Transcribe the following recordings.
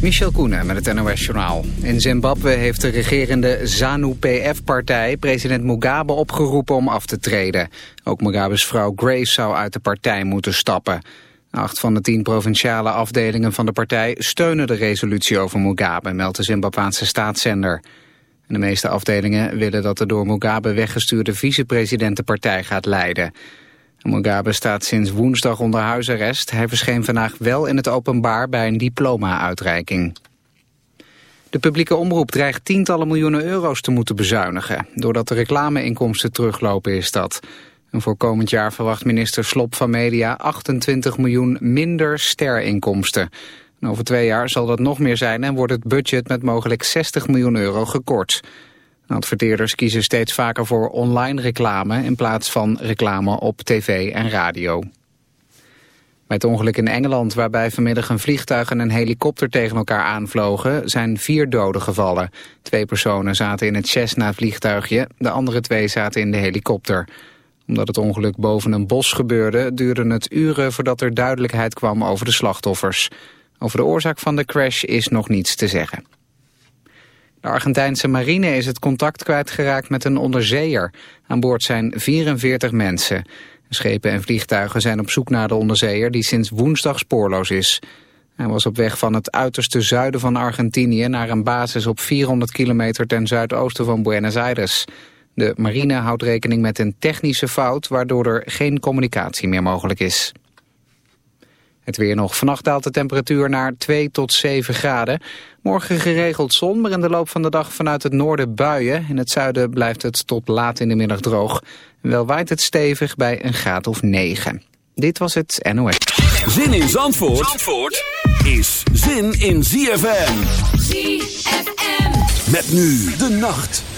Michel Koenen met het NOS-journaal. In Zimbabwe heeft de regerende ZANU-PF-partij president Mugabe opgeroepen om af te treden. Ook Mugabe's vrouw Grace zou uit de partij moeten stappen. Acht van de tien provinciale afdelingen van de partij steunen de resolutie over Mugabe, meldt de Zimbabwaanse staatszender. De meeste afdelingen willen dat de door Mugabe weggestuurde vicepresident de partij gaat leiden. Mugabe staat sinds woensdag onder huisarrest. Hij verscheen vandaag wel in het openbaar bij een diploma-uitreiking. De publieke omroep dreigt tientallen miljoenen euro's te moeten bezuinigen. Doordat de reclameinkomsten teruglopen is dat. En voor komend jaar verwacht minister Slop van Media 28 miljoen minder sterinkomsten. over twee jaar zal dat nog meer zijn en wordt het budget met mogelijk 60 miljoen euro gekort. Adverteerders kiezen steeds vaker voor online reclame in plaats van reclame op tv en radio. Bij het ongeluk in Engeland, waarbij vanmiddag een vliegtuig en een helikopter tegen elkaar aanvlogen, zijn vier doden gevallen. Twee personen zaten in het Cessna-vliegtuigje, de andere twee zaten in de helikopter. Omdat het ongeluk boven een bos gebeurde, duurde het uren voordat er duidelijkheid kwam over de slachtoffers. Over de oorzaak van de crash is nog niets te zeggen. De Argentijnse marine is het contact kwijtgeraakt met een onderzeeër. Aan boord zijn 44 mensen. Schepen en vliegtuigen zijn op zoek naar de onderzeeër die sinds woensdag spoorloos is. Hij was op weg van het uiterste zuiden van Argentinië naar een basis op 400 kilometer ten zuidoosten van Buenos Aires. De marine houdt rekening met een technische fout waardoor er geen communicatie meer mogelijk is. Het weer nog. Vannacht daalt de temperatuur naar 2 tot 7 graden. Morgen geregeld zon, maar in de loop van de dag vanuit het noorden buien. In het zuiden blijft het tot laat in de middag droog. Wel waait het stevig bij een graad of 9. Dit was het NOS. Zin in Zandvoort, Zandvoort is zin in ZFM. ZFM. Met nu de nacht.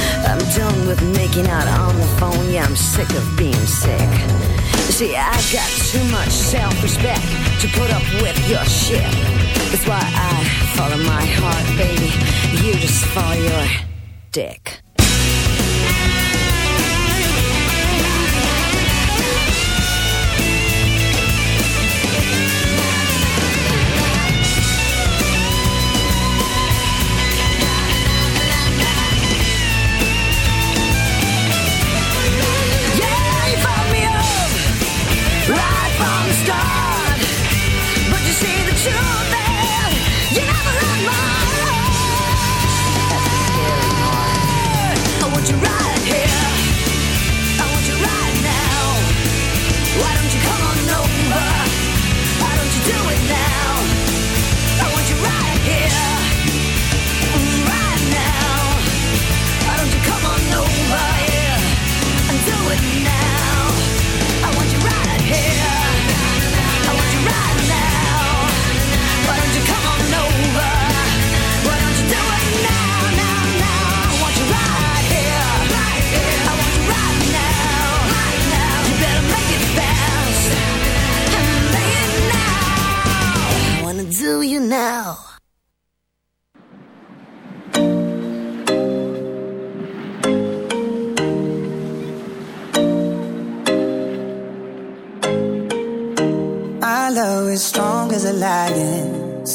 I'm done with making out on the phone. Yeah, I'm sick of being sick. See, I got too much self-respect to put up with your shit. That's why I follow my heart, baby. You just follow your dick.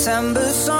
September song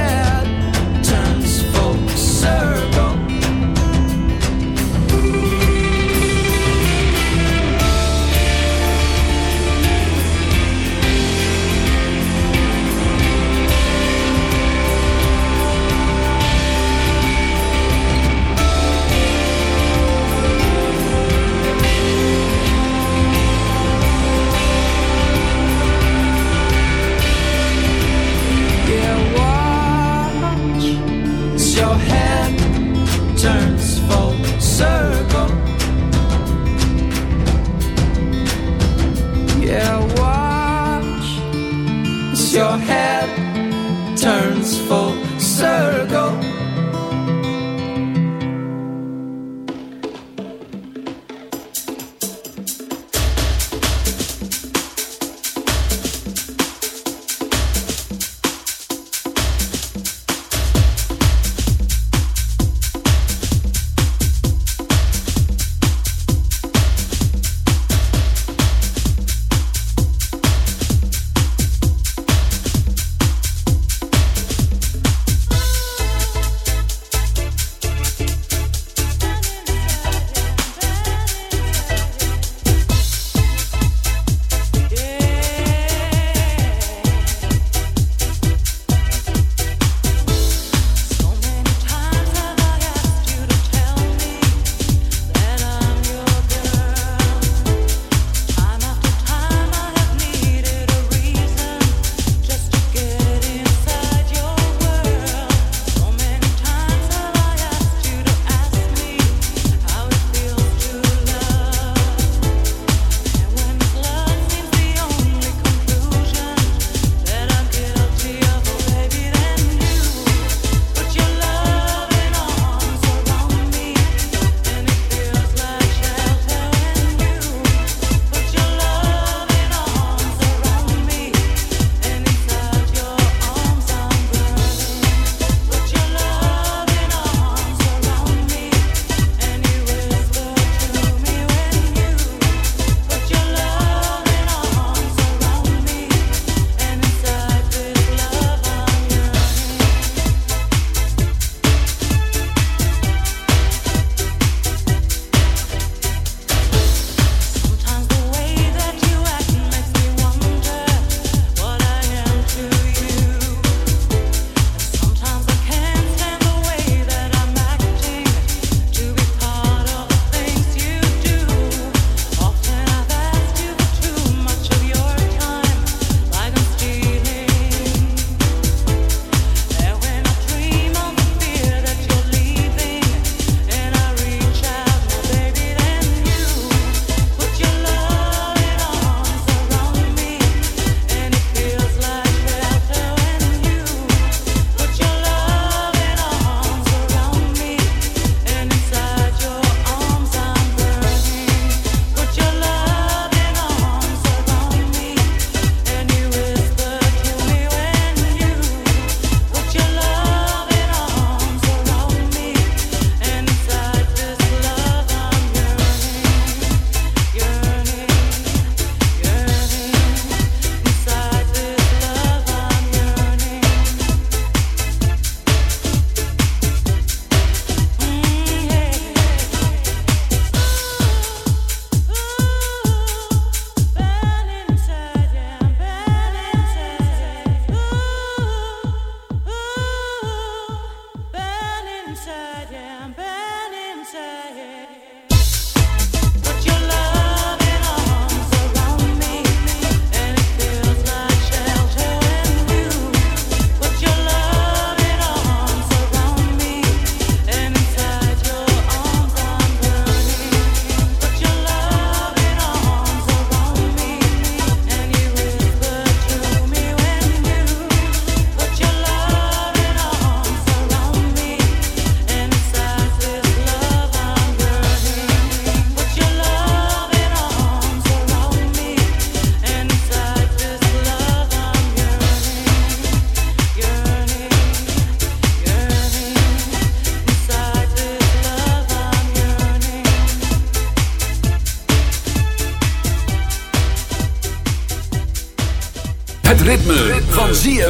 your head turns full circle. Yeah, watch as your head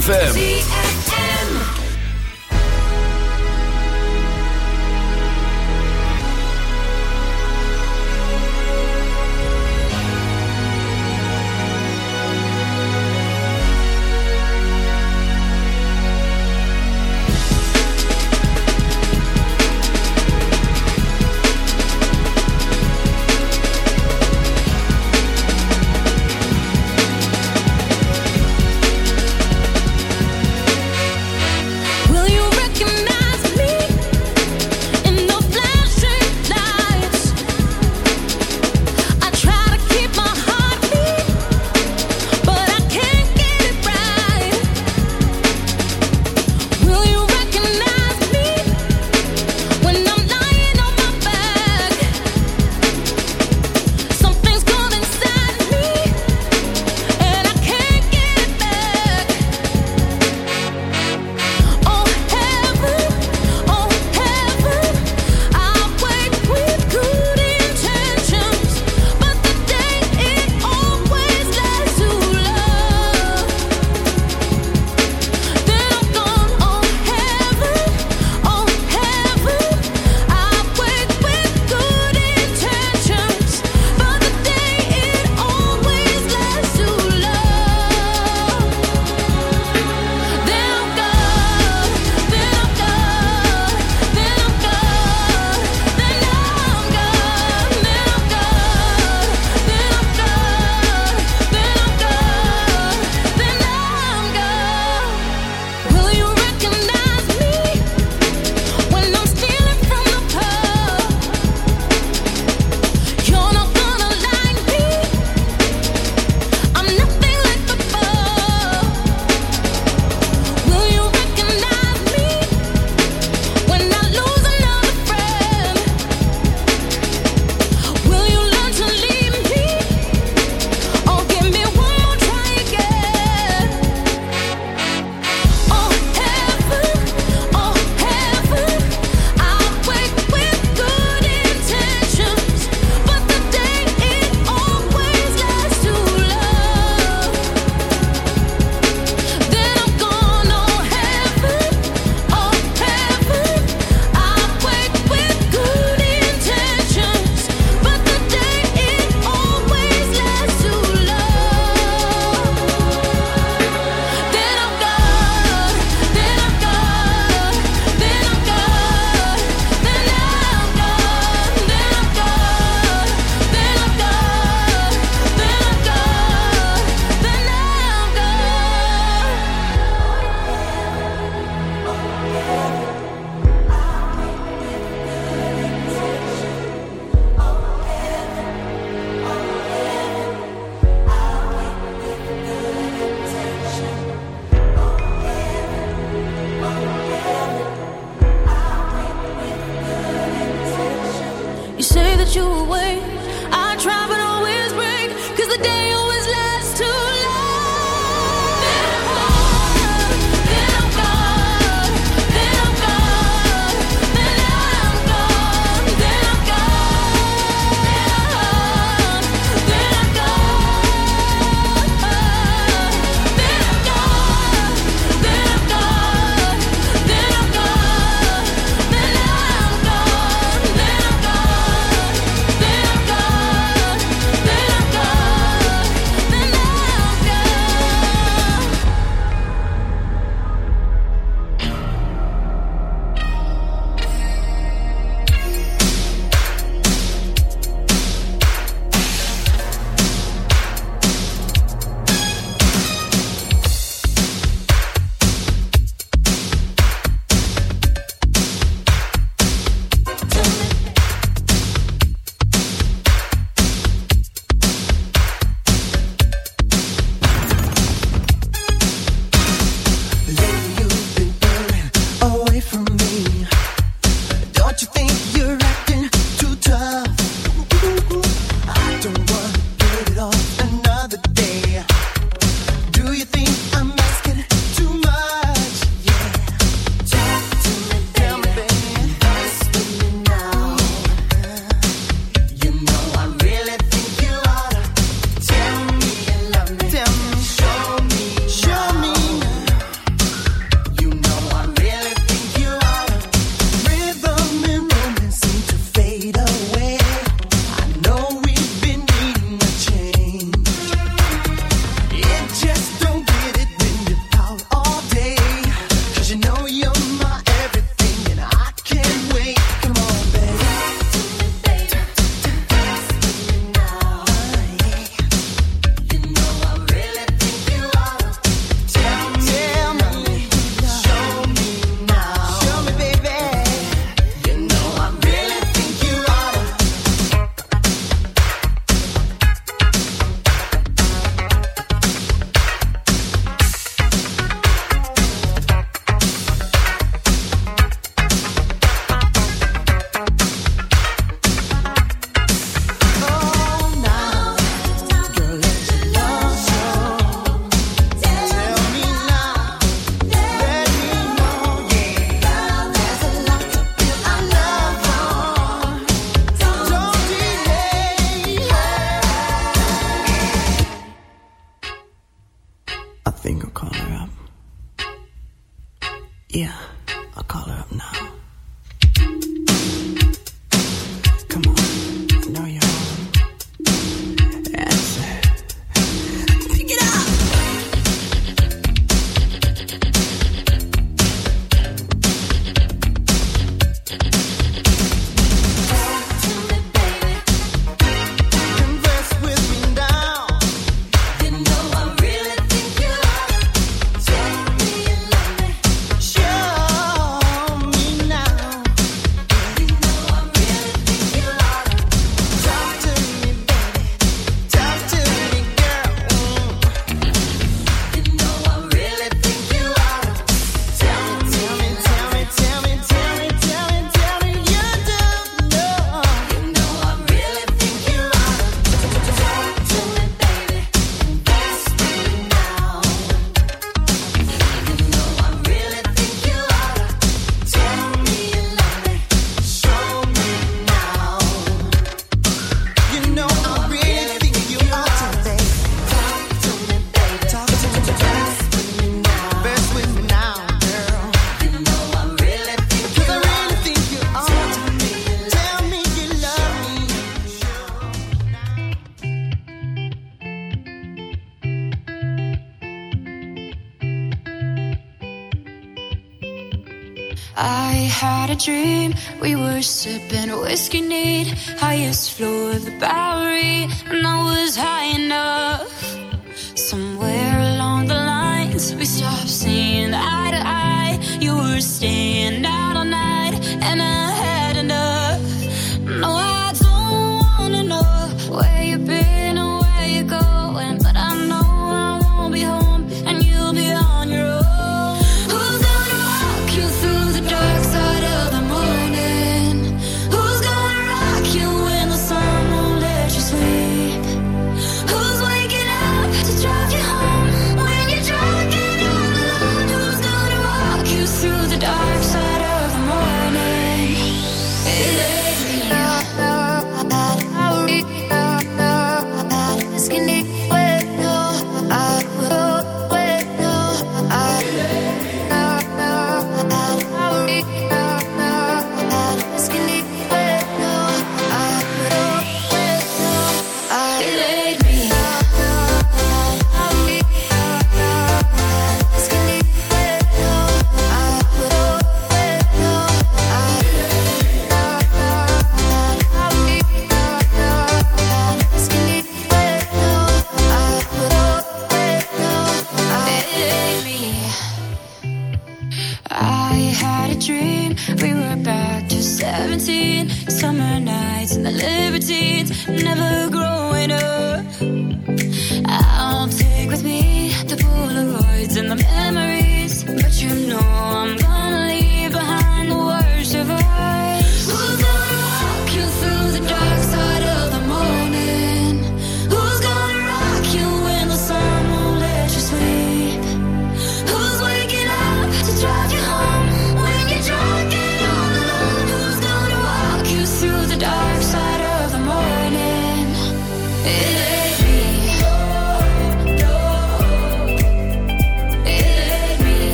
ZFM.